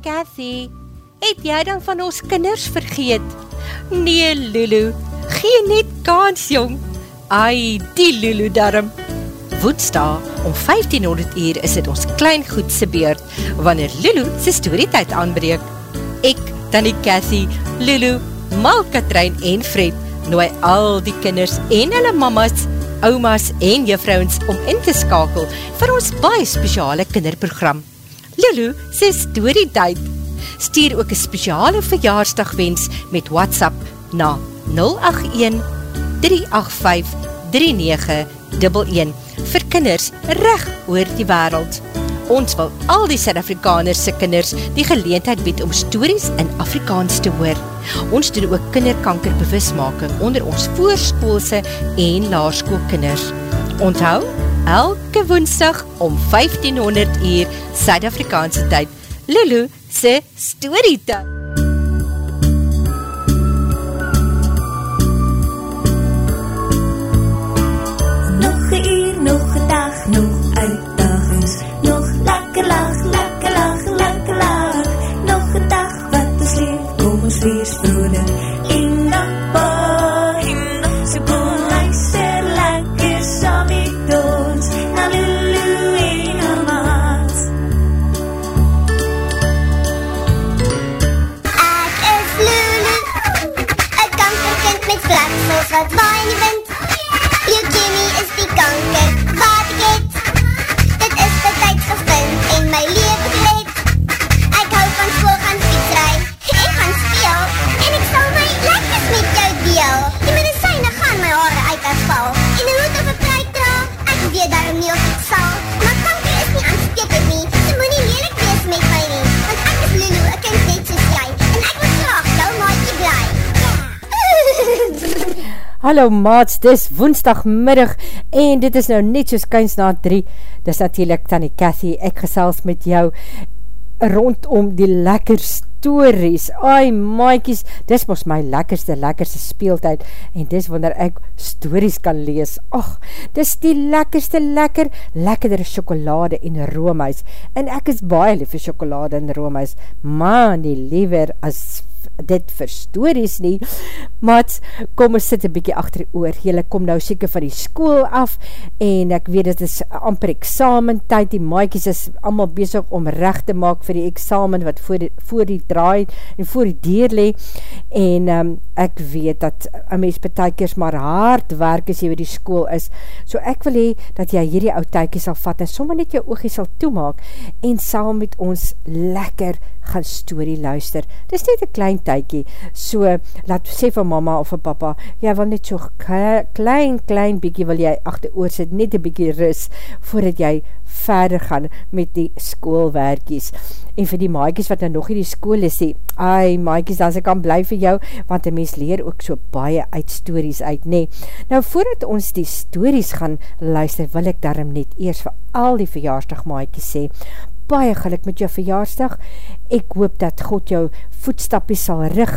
Cathy, het jy dan van ons kinders vergeet? Nee, Lulu, gee net kans, jong. Ai, die Lulu darm. Woensdag om 1500 uur is het ons klein goedse beurt, wanneer Lulu sy storytijd aanbreek. Ek, Tanny Cathy, Lulu, Mal Katrein en Fred, nooi al die kinders en hulle mamas, oumas en juffrouwens om in te skakel vir ons baie speciale kinderprogram. Lulu sê story tyd. Stuur ook een speciale verjaarsdagwens met WhatsApp na 081-385-3911 vir kinders reg oor die wereld. Ons wil al die Suid-Afrikanerse kinders die geleentheid bied om stories in Afrikaans te hoor. Ons doen ook kinderkanker bewusmaking onder ons voorskoolse en laarskoolkinders. Onthou, elke woensdag om 1500 uur Suid-Afrikaanse tyd. Lulu se storytime. Hallo maats, dis woensdagmiddag en dit is nou net soos kyns na 3. Dis natuurlijk Tanny Cathy, ek gesels met jou rondom die lekker stories. Ai maaikies, dis mos my lekkerste, lekkerste speeltijd en dis wanneer ek stories kan lees. Och, dis die lekkerste lekker, lekkerdere chocolade en roomhuis. En ek is baie lief vir chocolade en roomhuis, maar nie liever as dit vir stories nie, maats, kom ons sit een bykie achter oor, jylle kom nou seker van die school af, en ek weet het is amper examen tyd, die maaikies is allemaal bezig om recht te maak vir die examen, wat voor die, voor die draai, en voor die deur le, en um, ek weet dat een mens betekers maar hard werk as jy by die school is, so ek wil hee, dat jy hierdie oud tykie sal vat, en sommer net jou oogie sal toemaak, en saam met ons lekker gaan story luister. Dis net een klein tykie, so laat sê van mama of van papa, jy wil net so klein, klein bykie wil jy achter oor sit, net een bykie ris, voordat jy verder gaan met die schoolwerkies. En vir die maaikies wat nou nog in die school is, sê, ai maaikies, dan sy kan bly vir jou, want die mens leer ook so baie uit stories uit, nee. Nou, voordat ons die stories gaan luister, wil ek daarom net eers vir al die verjaarsdag maaikies sê, baie geluk met jou verjaarsdag. Ek hoop dat God jou voetstapie sal rig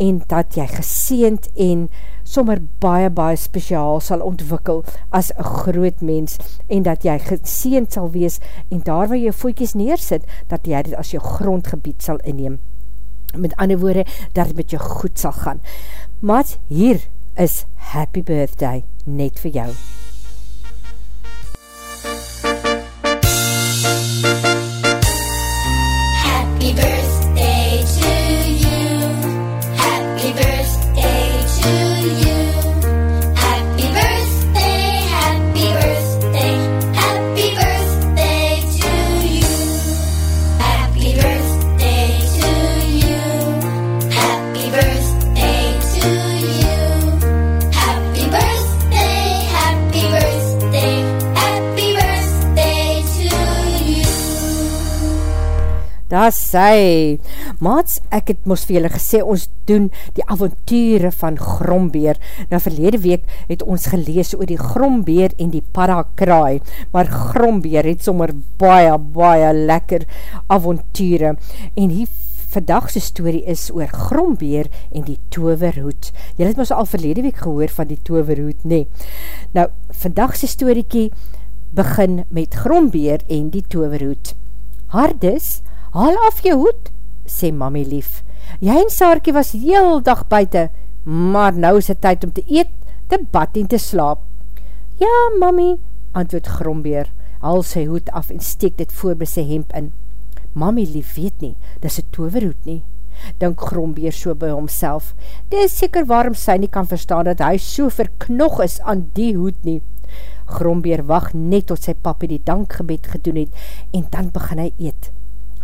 en dat jy geseend en sommer baie, baie speciaal sal ontwikkel as een groot mens en dat jy geseend sal wees en daar waar jou voetjies neersit, dat jy dit as jou grondgebied sal inneem. Met ander woorde, dat het met jou goed sal gaan. Maar hier is Happy Birthday net vir jou. Daar sy, maats, ek het mos vir julle gesê, ons doen die avonture van Grombeer. Nou verlede week het ons gelees oor die Grombeer en die Parakraai, maar Grombeer het sommer baie, baie lekker avonture. En hier vandagse story is oor Grombeer en die Toverhoed. Julle het mos al verlede week gehoor van die Toverhoed, nee. Nou, vandagse storiekie begin met Grombeer en die Toverhoed. Hardis, haal af jou hoed, sê mami lief. Jy en Saarkie was heel dag buiten, maar nou is het tyd om te eet, te bad en te slaap. Ja, mami, antwoord Grombeer, haal sy hoed af en steek dit voor by sy hemp in. Mami lief weet nie, dis een toverhoed nie. Dink Grombeer so by homself. Dit is seker waarom sy nie kan verstaan dat hy so verknog is aan die hoed nie. Grombeer wacht net tot sy papi die dankgebed gedoen het en dan begin hy eet.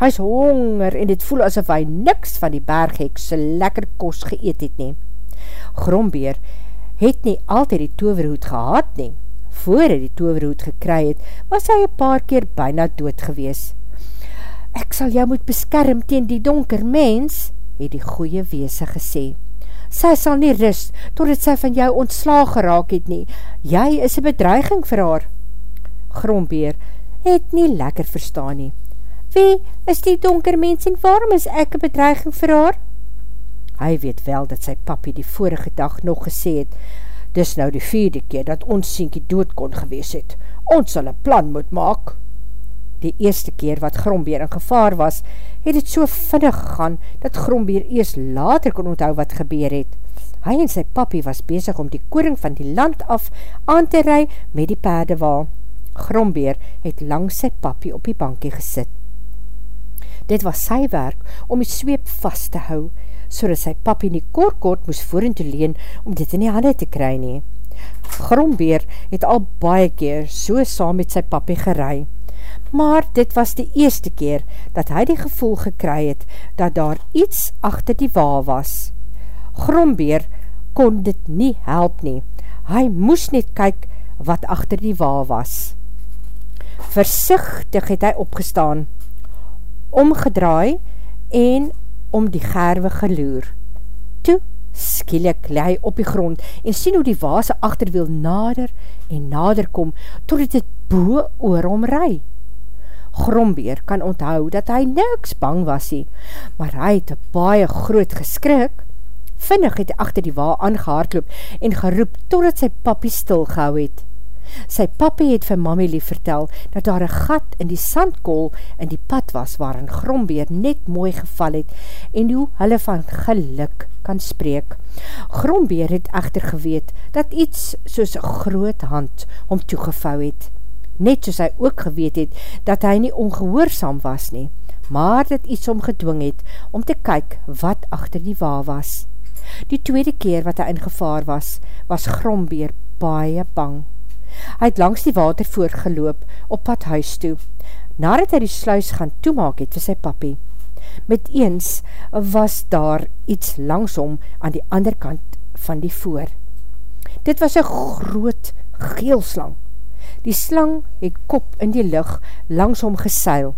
Hy is honger en dit voel asof hy niks van die berghek so lekker kos geëet het nie. Grombeer het nie altyd die toverhoed gehad nie. Voor hy die toverhoed gekry het, was hy een paar keer byna dood gewees. Ek sal jou moet beskerm teen die donker mens, het die goeie weese gesê. Sy sal nie rust, totdat sy van jou ontslaag geraak het nie. Jy is een bedreiging vir haar. Grombeer het nie lekker verstaan nie. Wie is die donker mens en waarom is ek een bedreiging vir haar? Hy weet wel dat sy papi die vorige dag nog gesê het, dis nou die vierde keer dat ons sienkie dood kon gewees het. Ons sal een plan moet maak. Die eerste keer wat Grombeer in gevaar was, het het so vinnig gegaan, dat Grombeer eers later kon onthou wat gebeur het. Hy en sy papi was bezig om die koring van die land af aan te ry met die paardewaal. Grombeer het langs sy papi op die bankie gesit. Dit was sy werk om die sweep vast te hou, so dat sy papi nie kort kort moes voeren te leen om dit in die hande te kry nie. Grombeer het al baie keer so saam met sy papi gerei, maar dit was die eerste keer dat hy die gevoel gekry het dat daar iets achter die wa was. Grombeer kon dit nie help nie, hy moes net kyk wat achter die wa was. Versichtig het hy opgestaan, omgedraai en om die gerwe geloer. Toe skielik le hy op die grond en sien hoe die waase achterwiel nader en nader kom, totdat het boe oor hom ry. Grombeer kan onthou dat hy niks bang was nie, maar hy het baie groot geskrik. Vinnig het hy achter die waa aangehaardloop en geroep totdat sy papi stilgehou het. Sy papi het vir mami lief vertel, dat daar een gat in die sandkool in die pad was, waarin Grombeer net mooi geval het, en hoe hulle van geluk kan spreek. Grombeer het echter geweet, dat iets soos groot hand om toegevou het. Net soos hy ook geweet het, dat hy nie ongehoorzaam was nie, maar dat iets om gedwing het, om te kyk wat achter die wa was. Die tweede keer wat hy in gevaar was, was Grombeer baie bang. Hy het langs die water voorgeloop op pad huis toe, nadat hy die sluis gaan toemaak het vir sy papi. Met eens was daar iets langsom aan die ander kant van die voor. Dit was een groot geelslang. Die slang het kop in die lucht langsom geseil.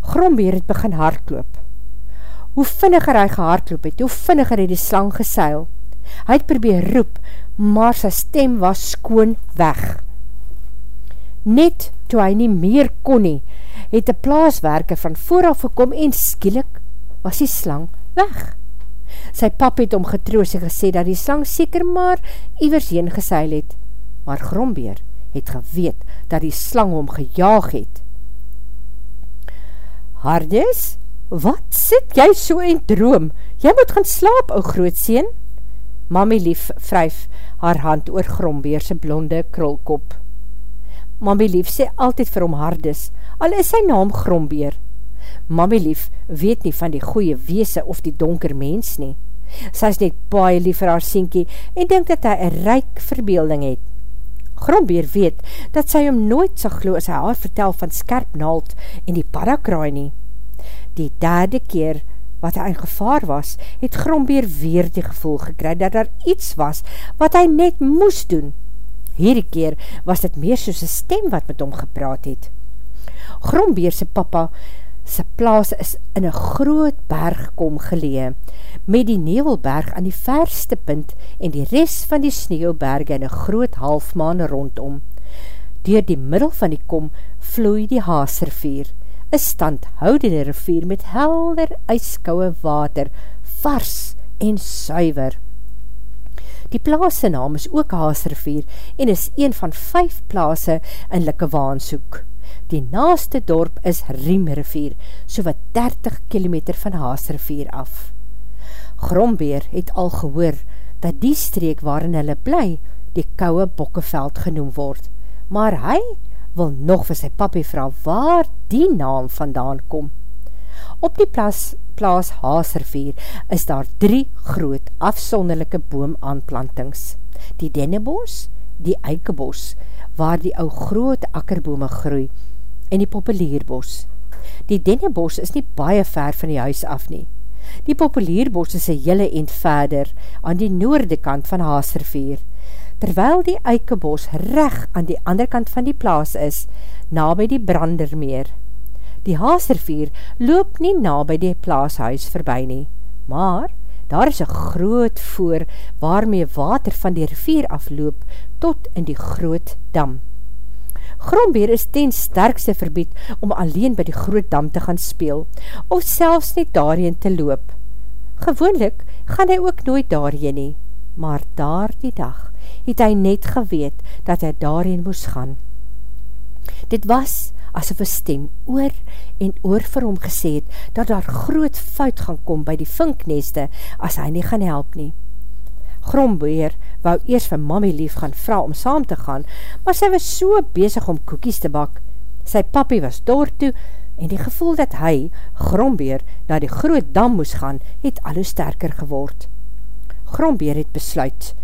Grombeer het begin hardloop. Hoe vinniger hy gehardloop het, hoe vinniger het die slang geseil. Hy het probeer roep, maar sy stem was skoon weg. Net toe hy nie meer kon nie, het die plaaswerker van vooraf gekom en skielik was die slang weg. Sy pap het om getroos en gesê dat die slang seker maar ivers heen geseil het, maar Grombeer het geweet dat die slang om gejaag het. Hardes, wat sit jy so en droom? Jy moet gaan slaap, ou grootseen. Mami lief vryf haar hand oor Grombeerse blonde krulkop. Mami lief sê altyd vir hom hardes, al is sy naam Grombeer. Mami lief weet nie van die goeie weese of die donker mens nie. Sy is net baie lief vir haar sienkie en denk dat hy een ryk verbeelding het. Grombeer weet dat sy hom nooit sal glo as hy haar vertel van skerp naald en die parakraai nie. Die derde keer wat hy in gevaar was, het Grombeer weer die gevoel gekry dat daar iets was wat hy net moes doen. Hierdie keer was dit meer soos een stem wat met hom gepraat het. Grombeer sy papa sy plaas is in een groot berg kom gelee, met die nevelberg aan die verste punt en die rest van die sneeuwberge in een groot halfmaan rondom. Door die middel van die kom vloei die Haasrivier, een standhoudende rivier met helder ijskouwe water, vars en suiver. Die plaase naam is ook Haasrivier en is een van vijf plaase in Likke Waansoek. Die naaste dorp is Riemrivier, so wat 30 km van Haasrivier af. Grombeer het al gehoor dat die streek waarin hulle bly, die kouwe Bokkeveld genoem word. Maar hy wil nog vir sy papie vraag waar die naam vandaan kom. Op die plaas, plaas Haasrivier is daar drie groot afsonderlijke boomaanplantings. Die dennebos, die eikebos, waar die ou groot akkerbome groei, en die populierbos. Die dennebos is nie baie ver van die huis af nie. Die populierbos is een hele eind verder aan die noorde kant van Haasrivier, terwyl die eikebos reg aan die ander kant van die plaas is, na by die brandermeer. Die Haasrivier loop nie na by die plaashuis verby nie, maar daar is een groot voor waarmee water van die rivier afloop tot in die groot dam. Grombeer is ten sterkste verbied om alleen by die groot dam te gaan speel, of selfs net daarheen te loop. Gewoonlik gaan hy ook nooit daarheen nie, maar daar die dag het hy net geweet dat hy daarheen moes gaan. Dit was asof een stem oor en oor vir hom gesê het, dat daar groot fout gaan kom by die vinkneste, as hy nie gaan help nie. Grombeer wou eers vir mammy lief gaan vraag om saam te gaan, maar sy was so bezig om koekies te bak. Sy papi was door toe, en die gevoel dat hy, Grombeer, na die groot dam moes gaan, het al hoe sterker geword. Grombeer het besluit,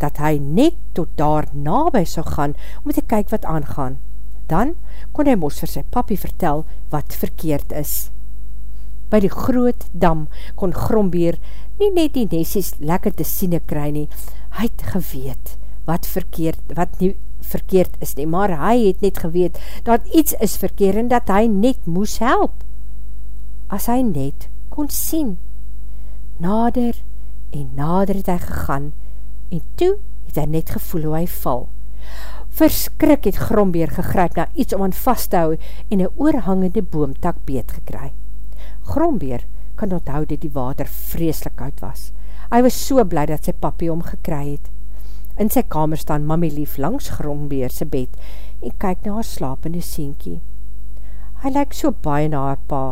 dat hy net tot daar nabij sou gaan, om te kyk wat aangaan dan kon hy mos vir sy papi vertel wat verkeerd is. By die groot dam kon Grombeer nie net die nesies lekker te siene kry nie, hy het geweet wat verkeerd, wat nie verkeerd is nie, maar hy het net geweet dat iets is verkeerd en dat hy net moes help. As hy net kon sien. Nader en nader het hy gegaan en toe het hy net gevoel hoe hy val. Verskrik het Grombeer gegryp na iets om aan vast te hou en een oorhangende boomtak beet gekry. Grombeer kan onthou dat die water vreeslik uit was. Hy was so bly dat sy papie om gekry het. In sy kamer staan mamie lief langs Grombeer sy bed en kyk na haar slapende sienkie. Hy lyk so baie na haar pa,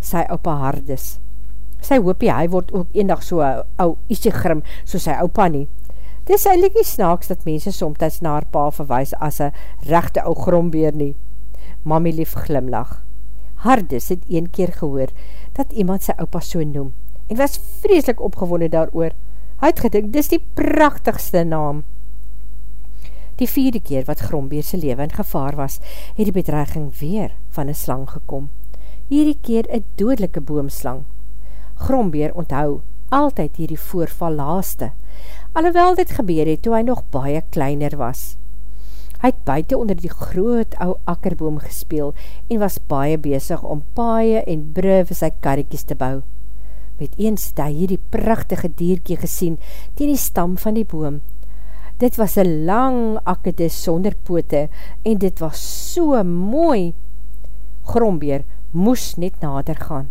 sy opa hardes. Sy hoopie hy word ook eendag so ou isie grim soos sy opa nie. Dis eindelijk nie snaaks dat mense somtijds na haar pa verwijs as een rechte ou grombeer nie. Mami lief glimlach. Hardis het een keer gehoor dat iemand sy opa so noem en was vreselik opgewonde daar. Hy het gedink, dis die prachtigste naam. Die vierde keer wat Grombeer sy leven in gevaar was, het die bedreiging weer van een slang gekom. Hierdie keer een dodelike boomslang. Grombeer onthou altyd hierdie voorval laaste, alhoewel dit gebeur het toe hy nog baie kleiner was. Hy het buiten onder die groot ou akkerboom gespeel en was baie bezig om paaie en brug vir sy karrekies te bou. Met eens het hy hierdie prachtige dierkie gesien teen die stam van die boom. Dit was een lang akkedis sonder poote en dit was so mooi. Grombeer moes net nader gaan.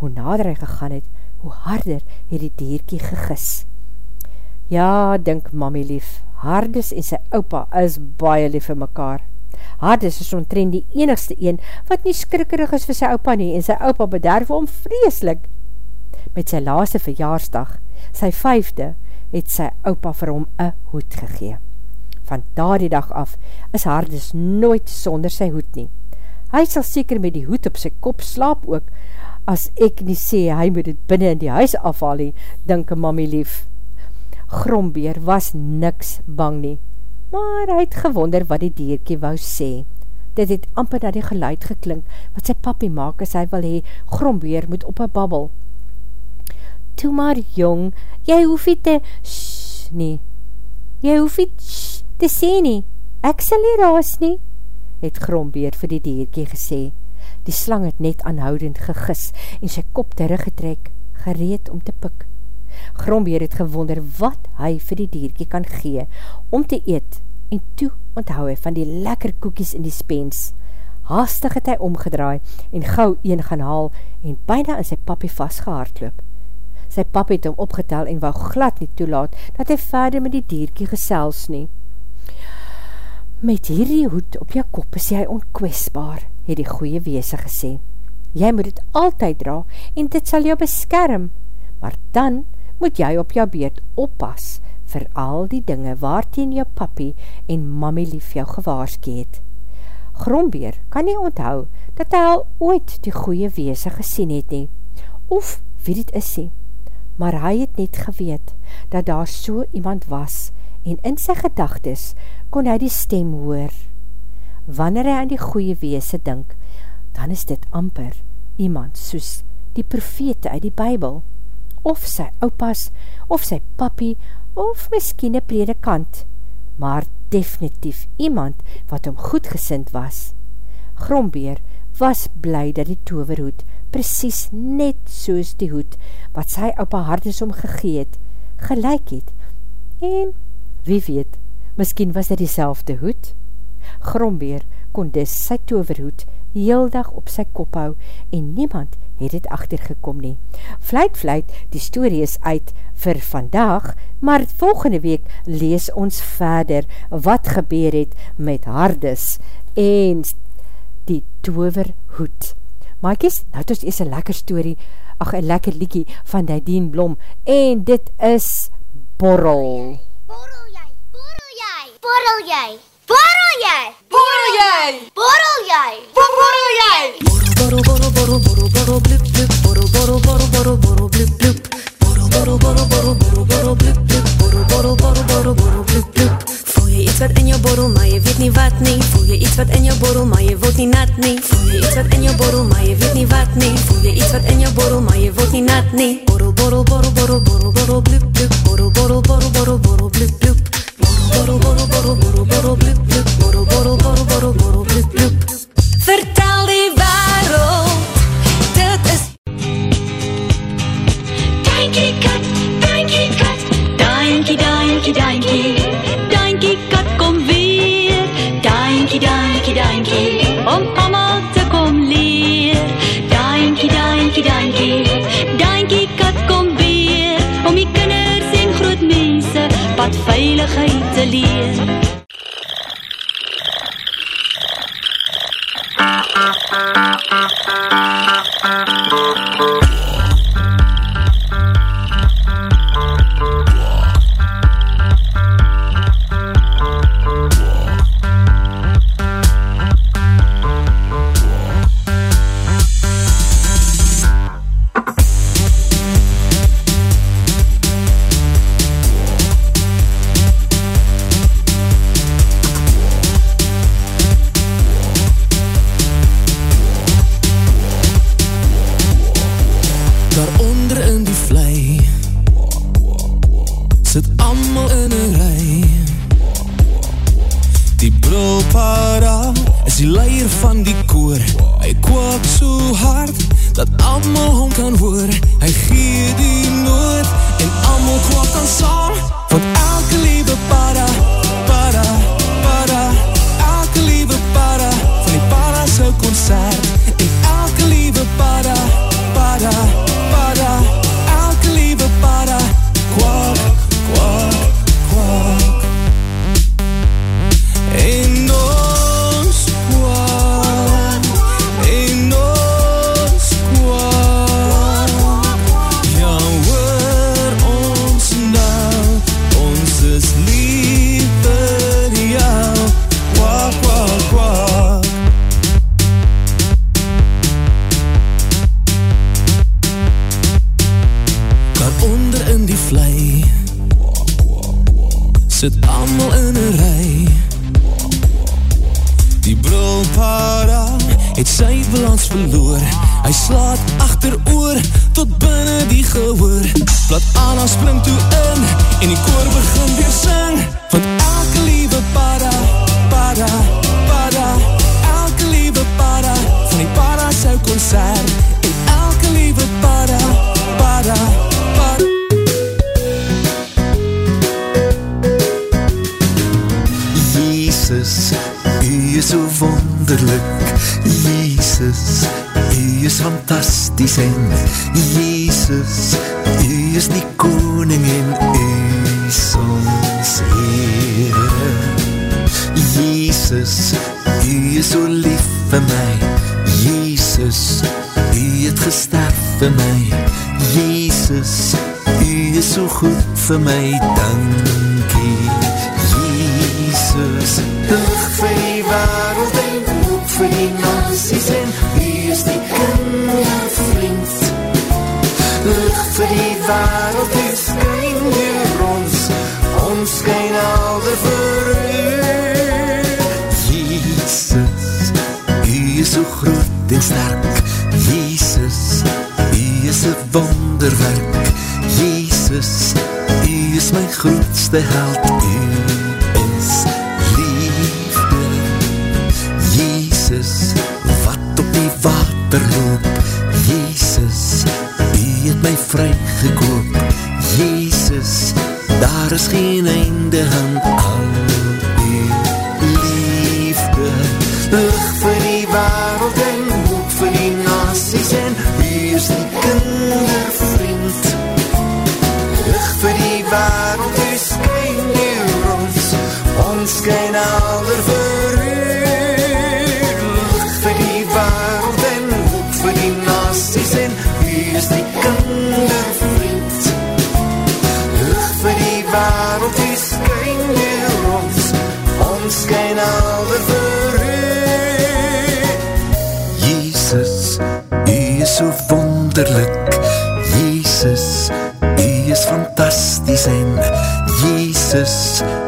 Hoe nader hy gegaan het, hoe harder het die dierkie gegis. Ja, dink mami lief, Hardes en sy opa is baie lief vir mekaar. Hardes is omtrend die enigste een wat nie skrikkerig is vir sy opa nie en sy opa bederf om vreeslik. Met sy laaste verjaarsdag, sy vijfde, het sy opa vir hom een hoed gegee. Van daar die dag af is Hardes nooit sonder sy hoed nie. Hy sal seker met die hoed op sy kop slaap ook, as ek nie sê hy moet het binnen in die huis afhaal nie, dink mami lief. Grombeer was niks bang nie, maar hy het gewonder wat die dierkie wou sê. Dit het amper na die geluid geklink, wat sy papi maak as hy wil hee, Grombeer moet op een babbel. Toe maar jong, jy hoef nie te shh nie, jy hoef nie shh te sê nie, ek sal nie raas nie, het Grombeer vir die dierkie gesê. Die slang het net aanhoudend gegis en sy kop teruggetrek, gereed om te pik. Grombeer het gewonder wat hy vir die dierkie kan gee om te eet en toe onthou hy van die lekker koekies in die spens. Haastig het hy omgedraai en gauw een gaan haal en byna in sy papie vastgehaard loop. Sy papie het hom opgetel en wou glad nie toelaat dat hy verder met die dierkie gesels nie. Met hierdie hoed op jou kop is jy onkwestbaar, het die goeie weese gesê. Jy moet het altyd dra en dit sal jou beskerm, maar dan moet jy op jou beurt oppas vir al die dinge waarteen jou papi en mammy lief jou gewaarskie het. Grombeer kan nie onthou dat hy al ooit die goeie weese gesien het nie, of wie dit is nie, maar hy het net geweet dat daar so iemand was en in sy gedagtes kon hy die stem hoor. Wanneer hy aan die goeie weese dink, dan is dit amper iemand soos die profete uit die bybel, of sy opas, of sy papi, of miskien een predikant, maar definitief iemand wat om goedgesind was. Grombeer was bly dat die toverhoed precies net soos die hoed wat sy hart is omgegeet, gelijk het. En wie weet, miskien was dit die hoed? Grombeer kon dis sy toverhoed heel dag op sy kop hou en niemand het het achtergekom nie. Vluit, vluit, die story is uit vir vandag, maar volgende week lees ons verder wat gebeur het met Hardes en die toverhoed. Is, nou het ons eers een lekker story, ach, een lekker liekie van Nadine Blom, en dit is Borrel. Borrel jy, borrel jy, borrel jy, borrel jy, borrel jy, borrel jy, borrel jy. Borrel, borrel, borrel, borrel, borrel, blip, blip. Borrel, borrel, borrel, borrel, borrel, blip, blip. Borrel, borrel, borrel, borrel, borrel, borrel, blip, blip. Borrel, borrel, borrel, borrel, borrel, blip, blip. Voel je iets wat in jou borrel, maar je weet niet wat nie. Voel je iets wat in jou borrel, maar je wordt niet nat nie. Voel je iets wat in jou borrel, maar je weet niet wat nie. Voel je iets wat in jou borrel, maar je wordt niet nat nie. Borrel, borrel, borrel, borrel, wonderlik. Jesus, U is fantasties en Jesus, U is die koning en U is ons Heere. Jesus, U is so lief vir my. Jesus, U het gesterf vir my. Jesus, U is so goed vir my. Dankie. Die wereld en skyn hier ons ons skyn alder vir u Jezus, u is so groot en sterk. Jezus, U is een wonderwerk. Jezus, U is my grootste held. U is vrygekoop. Jezus, daar is geen einde aan al U liefde. Lig is die kindervriend. Lig vir die wereld, u skyn hier ons. Ons skyn alder vir u Jesus, U is so wonderlik. Jesus, U is fantastisch en Jesus, U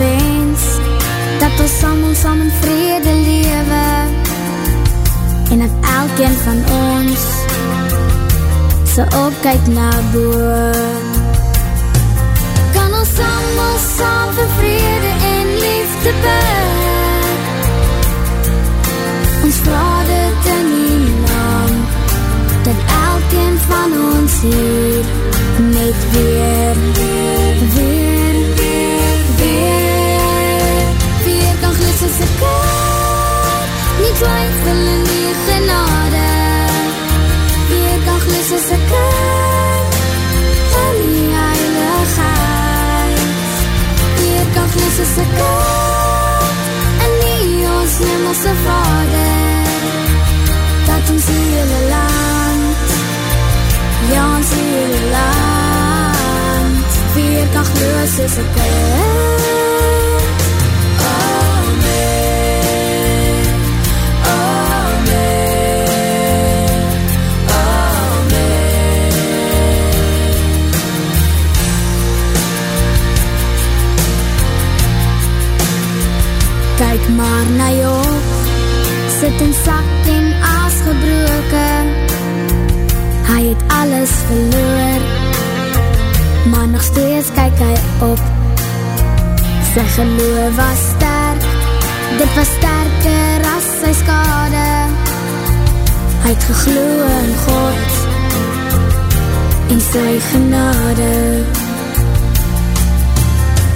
wens dat ons samen samen vrede lewe en dat elkeen van ons so opkyk na boe kan ons samen saam vir vrede en liefde bid? Ons vraag dit in die naam dat elkeen van ons hier net weer, weer, ek kan, nie twyfel in die genade, weer kan glis as ek in die heiligheid, weer kan glis as ek kan, in die ons hemelse vader, dat ons hele land, ja ons hele land, weer kan gloos as ek sak en aas gebroken. Hy het alles verloor, maar nog steeds kyk hy op. Sy geloof was sterk, dit was sterker as sy skade. Hy het gegloe in God, en sy genade.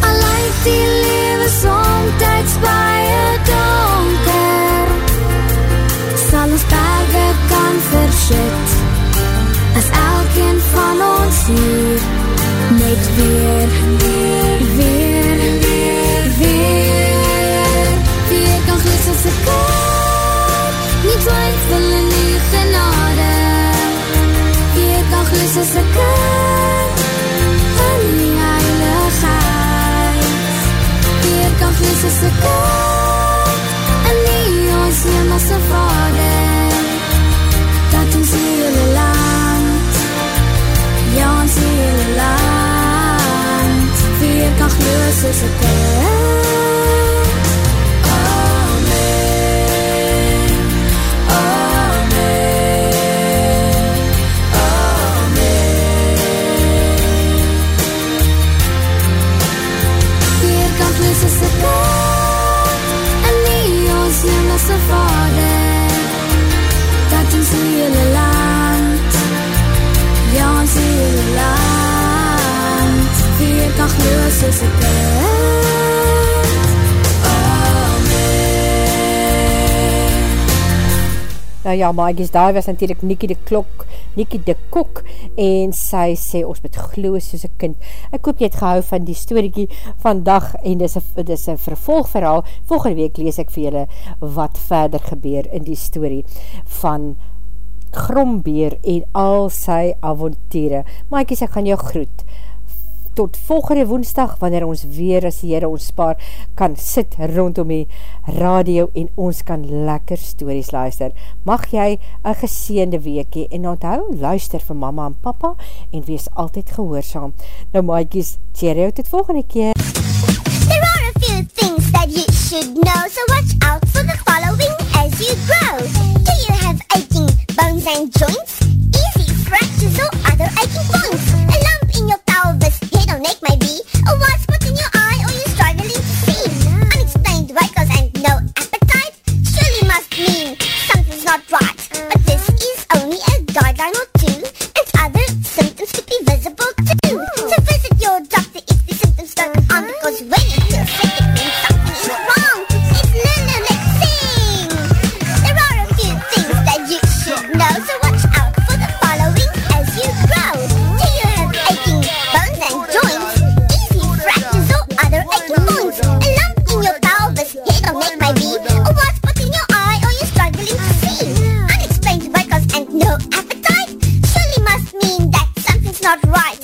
Al lyk die lewe somtijds baie donker, as ek kan, in die ons hemelse vader, weer kan gloos as ek Nou ja, maaikies, daar was natuurlijk Nikkie de Klok, Nikkie de Kok, en sy sê, ons moet glo soos een kind. Ek hoop jy het gehou van die storiekie vandag, en een, dis een vervolgverhaal. Volgende week lees ek vir julle wat verder gebeur in die story van Grombeer en al sy avontiere. Maaikies, ek gaan jou groet tot volgende woensdag, wanneer ons weer as die Heere ons spaar, kan sit rondom die radio en ons kan lekker stories luister. Mag jy een geseende weekie en onthou, luister vir mama en papa en wees altyd gehoorzaam. Nou maaikies, cheerio tot volgende keer. There are a few things that you should know, so watch out for the following as you grow. Do you have aching bones and joints? Easy fractures or other aching points? Not right.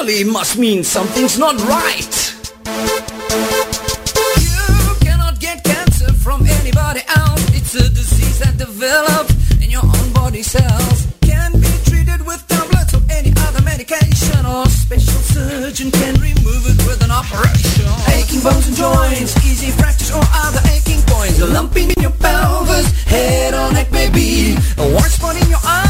Surely must mean something's not right. You cannot get cancer from anybody else. It's a disease that develops in your own body cells. Can be treated with tablets or any other medication, or special surgeon can remove it with an operation. Aching bones and joints, easy fractures or other aching points. A lump in your pelvis, head or neck maybe. A white spot in your eye,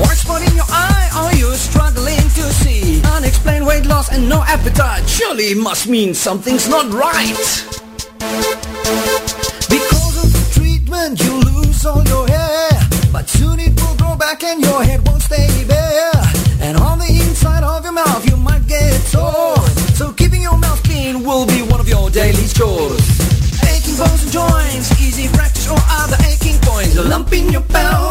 and no appetite Surely it must mean something's not right because of the treatment, you lose all your hair. But soon it will grow back and your head won't stay bare. And on the inside of your mouth, you might get sore. So keeping your mouth clean will be one of your daily chores. Aching bones and joints, easy fractures or other aching points. A lump in your pelvis,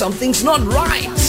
Something's not right.